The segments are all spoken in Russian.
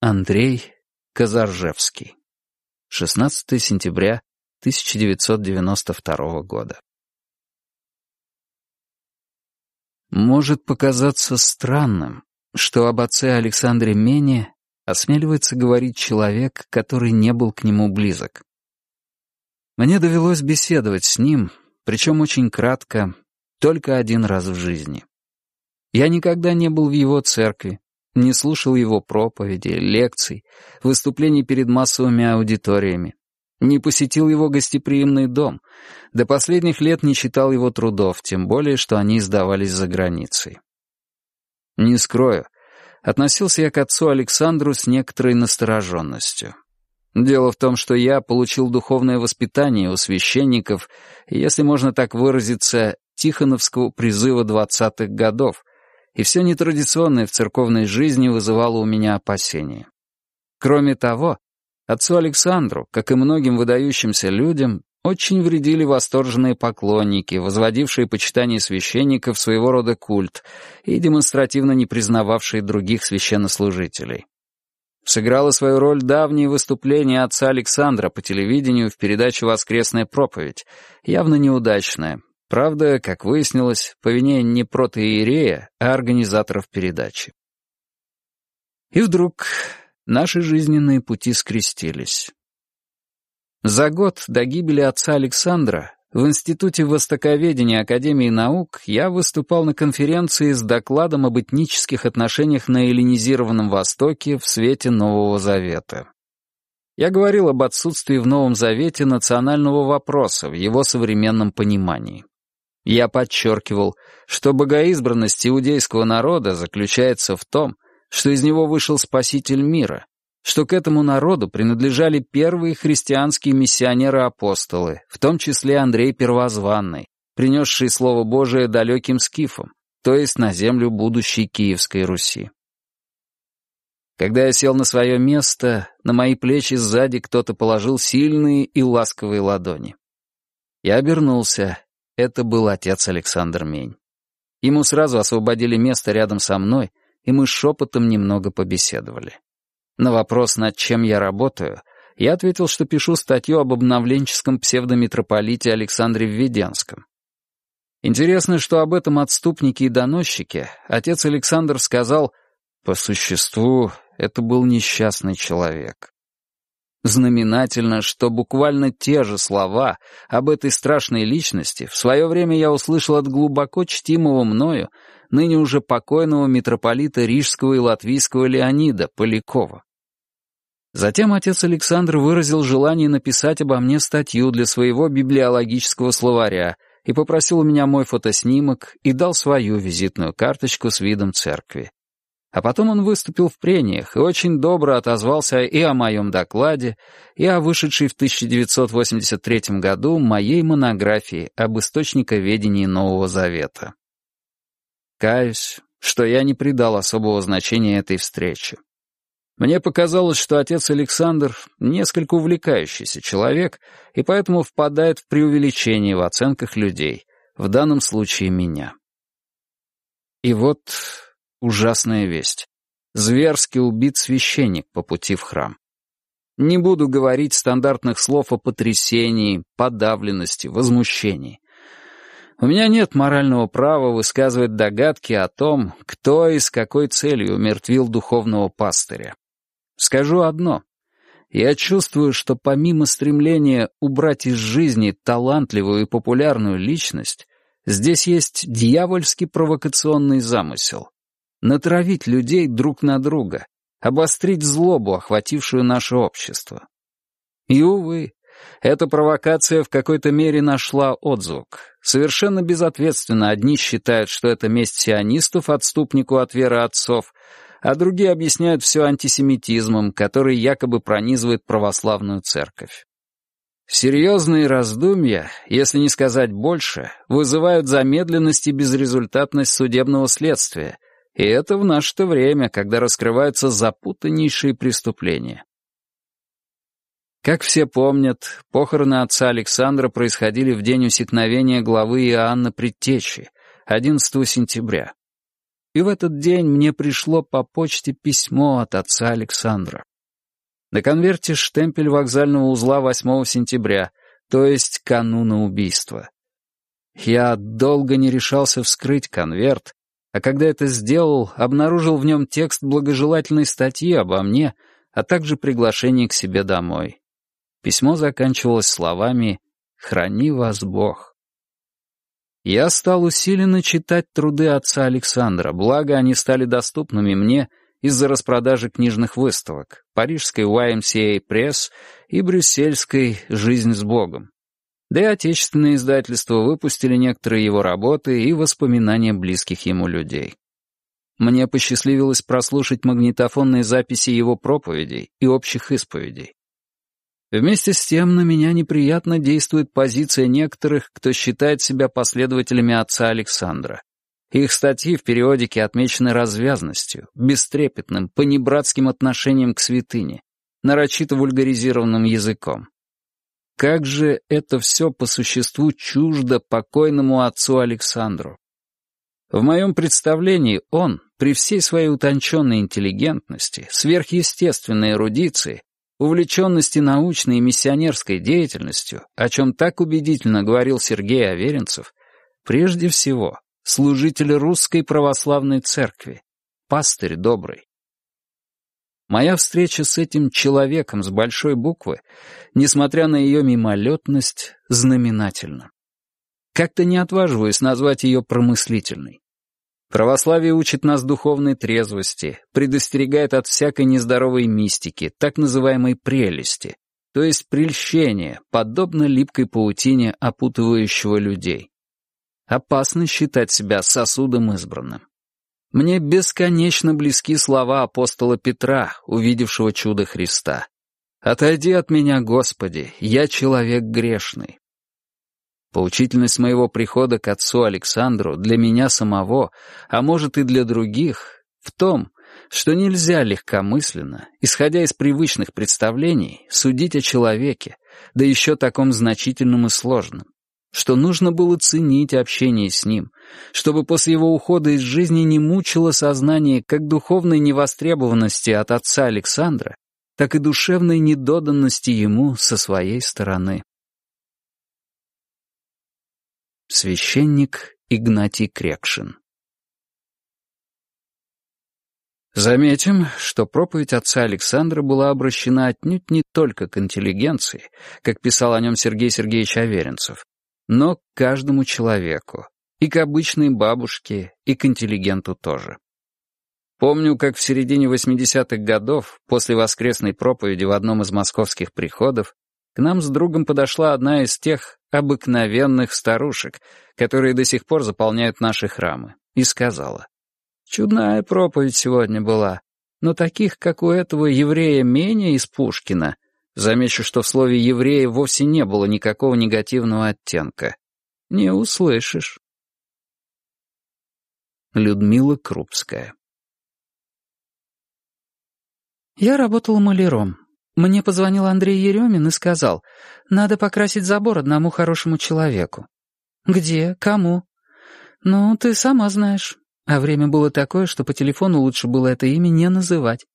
Андрей Казаржевский. 16 сентября 1992 года. Может показаться странным, что об отце Александре Мене осмеливается говорить человек, который не был к нему близок. Мне довелось беседовать с ним, причем очень кратко, только один раз в жизни. Я никогда не был в его церкви, не слушал его проповеди, лекций, выступлений перед массовыми аудиториями, не посетил его гостеприимный дом, до последних лет не читал его трудов, тем более, что они издавались за границей. Не скрою, относился я к отцу Александру с некоторой настороженностью. Дело в том, что я получил духовное воспитание у священников, если можно так выразиться, Тихоновского призыва двадцатых годов, и все нетрадиционное в церковной жизни вызывало у меня опасения. Кроме того, отцу Александру, как и многим выдающимся людям, очень вредили восторженные поклонники, возводившие почитание священников своего рода культ и демонстративно не признававшие других священнослужителей. Сыграло свою роль давнее выступление отца Александра по телевидению в передаче «Воскресная проповедь», явно неудачное, правда, как выяснилось, по вине не протоиерея, а организаторов передачи. И вдруг наши жизненные пути скрестились. За год до гибели отца Александра в Институте Востоковедения Академии наук я выступал на конференции с докладом об этнических отношениях на эллинизированном Востоке в свете Нового Завета. Я говорил об отсутствии в Новом Завете национального вопроса в его современном понимании. Я подчеркивал, что богоизбранность иудейского народа заключается в том, что из него вышел Спаситель мира, что к этому народу принадлежали первые христианские миссионеры-апостолы, в том числе Андрей Первозванный, принесший Слово Божие далеким скифам, то есть на землю будущей Киевской Руси. Когда я сел на свое место, на мои плечи сзади кто-то положил сильные и ласковые ладони. Я обернулся это был отец Александр Мень. Ему сразу освободили место рядом со мной, и мы шепотом немного побеседовали. На вопрос, над чем я работаю, я ответил, что пишу статью об обновленческом псевдомитрополите Александре Введенском. Интересно, что об этом отступнике и доносчике отец Александр сказал, по существу, это был несчастный человек. Знаменательно, что буквально те же слова об этой страшной личности в свое время я услышал от глубоко чтимого мною, ныне уже покойного митрополита Рижского и Латвийского Леонида Полякова. Затем отец Александр выразил желание написать обо мне статью для своего библиологического словаря и попросил у меня мой фотоснимок и дал свою визитную карточку с видом церкви. А потом он выступил в прениях и очень добро отозвался и о моем докладе, и о вышедшей в 1983 году моей монографии об источниковедении Нового Завета. Каюсь, что я не придал особого значения этой встрече. Мне показалось, что отец Александр — несколько увлекающийся человек и поэтому впадает в преувеличение в оценках людей, в данном случае меня. И вот Ужасная весть. Зверски убит священник по пути в храм. Не буду говорить стандартных слов о потрясении, подавленности, возмущении. У меня нет морального права высказывать догадки о том, кто и с какой целью умертвил духовного пастыря. Скажу одно. Я чувствую, что помимо стремления убрать из жизни талантливую и популярную личность, здесь есть дьявольский провокационный замысел натравить людей друг на друга, обострить злобу, охватившую наше общество. И, увы, эта провокация в какой-то мере нашла отзвук. Совершенно безответственно одни считают, что это месть сионистов отступнику от веры отцов, а другие объясняют все антисемитизмом, который якобы пронизывает православную церковь. Серьезные раздумья, если не сказать больше, вызывают замедленность и безрезультатность судебного следствия, и это в наше-то время, когда раскрываются запутаннейшие преступления. Как все помнят, похороны отца Александра происходили в день усекновения главы Иоанна Предтечи, 11 сентября. и в этот день мне пришло по почте письмо от отца Александра. На конверте штемпель вокзального узла 8 сентября, то есть кануна убийства. Я долго не решался вскрыть конверт, а когда это сделал, обнаружил в нем текст благожелательной статьи обо мне, а также приглашение к себе домой. Письмо заканчивалось словами «Храни вас Бог». Я стал усиленно читать труды отца Александра, благо они стали доступными мне из-за распродажи книжных выставок, парижской YMCA Press и брюссельской «Жизнь с Богом». Да и отечественные издательства выпустили некоторые его работы и воспоминания близких ему людей. Мне посчастливилось прослушать магнитофонные записи его проповедей и общих исповедей. Вместе с тем на меня неприятно действует позиция некоторых, кто считает себя последователями отца Александра. Их статьи в периодике отмечены развязностью, бестрепетным, понебратским отношением к святыне, нарочито вульгаризированным языком. Как же это все по существу чуждо покойному отцу Александру. В моем представлении он, при всей своей утонченной интеллигентности, сверхъестественной эрудиции, увлеченности научной и миссионерской деятельностью, о чем так убедительно говорил Сергей Аверинцев, прежде всего служитель русской православной церкви, пастырь добрый. Моя встреча с этим человеком с большой буквы, несмотря на ее мимолетность, знаменательна. Как-то не отваживаюсь назвать ее промыслительной. Православие учит нас духовной трезвости, предостерегает от всякой нездоровой мистики, так называемой прелести, то есть прельщения, подобно липкой паутине, опутывающего людей. Опасно считать себя сосудом избранным. Мне бесконечно близки слова апостола Петра, увидевшего чудо Христа. «Отойди от меня, Господи, я человек грешный». Поучительность моего прихода к отцу Александру для меня самого, а может и для других, в том, что нельзя легкомысленно, исходя из привычных представлений, судить о человеке, да еще таком значительном и сложном, что нужно было ценить общение с ним, чтобы после его ухода из жизни не мучило сознание как духовной невостребованности от отца Александра, так и душевной недоданности ему со своей стороны. Священник Игнатий Крекшин Заметим, что проповедь отца Александра была обращена отнюдь не только к интеллигенции, как писал о нем Сергей Сергеевич Аверинцев, но к каждому человеку, и к обычной бабушке, и к интеллигенту тоже. Помню, как в середине 80-х годов, после воскресной проповеди в одном из московских приходов, к нам с другом подошла одна из тех обыкновенных старушек, которые до сих пор заполняют наши храмы, и сказала, «Чудная проповедь сегодня была, но таких, как у этого еврея Меня из Пушкина, замечу, что в слове «еврея» вовсе не было никакого негативного оттенка, не услышишь». Людмила Крупская Я работала маляром. Мне позвонил Андрей Еремин и сказал, надо покрасить забор одному хорошему человеку. Где? Кому? Ну, ты сама знаешь. А время было такое, что по телефону лучше было это имя не называть.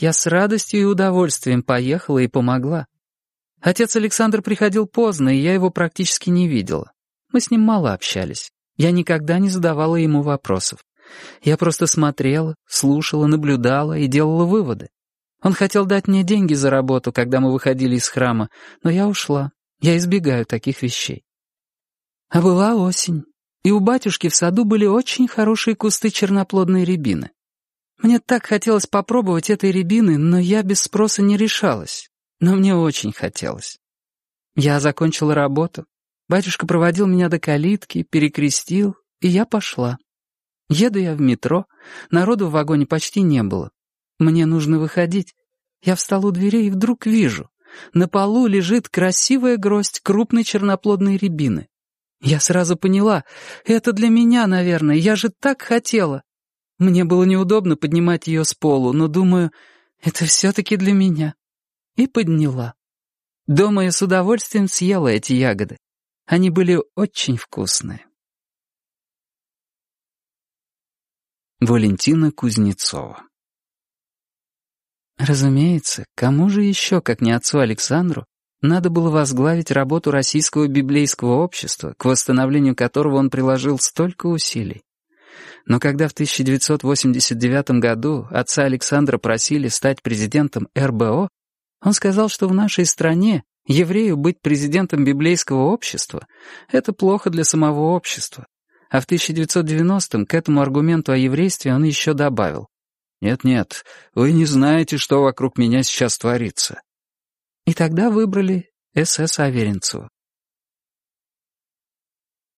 Я с радостью и удовольствием поехала и помогла. Отец Александр приходил поздно, и я его практически не видела. Мы с ним мало общались. Я никогда не задавала ему вопросов. Я просто смотрела, слушала, наблюдала и делала выводы. Он хотел дать мне деньги за работу, когда мы выходили из храма, но я ушла. Я избегаю таких вещей. А была осень, и у батюшки в саду были очень хорошие кусты черноплодной рябины. Мне так хотелось попробовать этой рябины, но я без спроса не решалась. Но мне очень хотелось. Я закончила работу. Батюшка проводил меня до калитки, перекрестил, и я пошла. Еду я в метро, народу в вагоне почти не было. Мне нужно выходить. Я встала у дверей и вдруг вижу. На полу лежит красивая гроздь крупной черноплодной рябины. Я сразу поняла, это для меня, наверное, я же так хотела. Мне было неудобно поднимать ее с полу, но думаю, это все-таки для меня. И подняла. Дома я с удовольствием съела эти ягоды. Они были очень вкусные. Валентина Кузнецова Разумеется, кому же еще, как не отцу Александру, надо было возглавить работу Российского библейского общества, к восстановлению которого он приложил столько усилий. Но когда в 1989 году отца Александра просили стать президентом РБО, он сказал, что в нашей стране еврею быть президентом библейского общества — это плохо для самого общества, а в 1990-м к этому аргументу о еврействе он еще добавил. «Нет-нет, вы не знаете, что вокруг меня сейчас творится». И тогда выбрали СС Аверинцева.